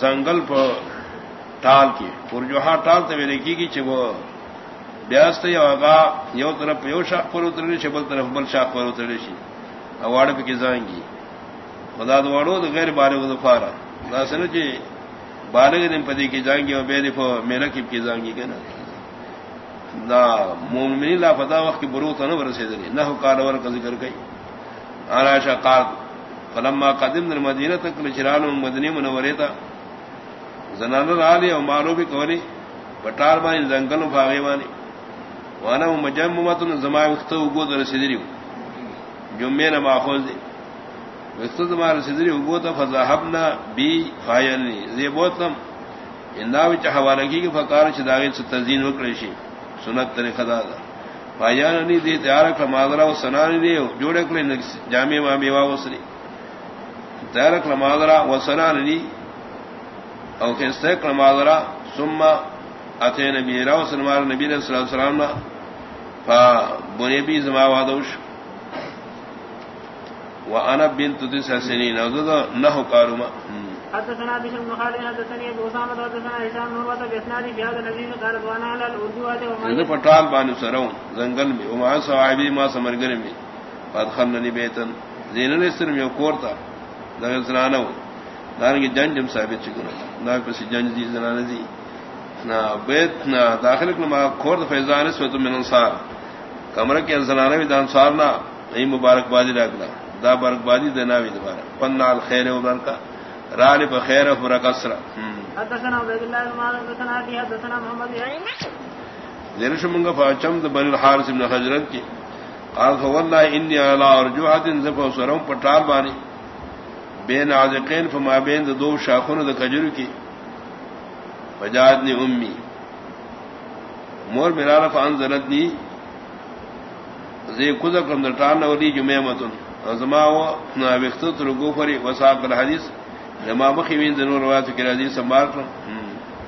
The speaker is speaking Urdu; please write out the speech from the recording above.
زنگل پر ٹال کی۔ پرجوہا ٹال تو میرے کی چ وہ بیاست یا آگا یو طرف یو شاخ پر اترے شی بل طرف بل شاخ پر اترے شی اواڑ پہ کزائیں گی۔ خدا دوڑو تو غیر بارے بالغ دفارا دا سن جی بالغ دن پتی کی جائیں گی اور بے دفو میرا کی کی جائیں گی کہ نا دا مومنی لا پتا وقت کی بروت نہ برسے دلی نہ کار ور کا ذکر کئی۔ آراشا قاد فلما قدم المدینہ تک چران مدنی منورے تھا زنان رالی اور مارو بھی کوری پٹار بانی زنگل بھاگے بانی وانا مجم مت زما وقت اگو تو رسیدری جمعے نہ ماخوذ دی وقت زما رسیدری اگو تو فضاحبنا بی فائلنی زی بوتم اندا وچ حوالہ کی کہ فقار چداغی سے تزین وکڑی شی سنت طریقہ دا فایان نی دی تیار کر ماغرا و سنانی دی جوڑے کلے جامع ما بیوا وسری ماغرا و سنانی او کہستے کر ماغرا ثم اتے نبی راو سنمار نبی صلی اللہ علیہ وسلم فبنی بی زما وادوش وانا بنت تسع سنين وذ نحو قارما حدثنا بشر بن خالد حدثني ابو اسامه حدثنا هشام بن عروه باسناد في هذا الذي قال وانا على الاردوات وما پٹال بان سرون زنگل میں وما صاحبي ما سمرگن میں فدخلني بيتا زين الاسلام دارنگی ثابت جنج دی دی. نا بیت نا داخل کلما کھورد فیضان سوت من انصار. کمرہ کے زنانہ بھی دانصار نا. ای مبارک بازی دا. برک بازی دینا بھی دوبارہ پنال خیر و برکا رال بخیر و برکسرا حدثنا عبد بن حدثنا حدثنا محمد. فاچم دا بن الحارس ابن حجرت کی. قال فوالله انی علی ارجوحات زفو سرم پٹال بانی. بین عازقین فما بین دا دو شاخون دا کجر کی. فجادنی امی. مور میرا رفعان زلدنی زی کذا کم در ٹان نولی جمیمتن ازما و وقت رگو فری وساق الحدیث. لما بخیوین دنور روایت کی حدیث سنبھال کر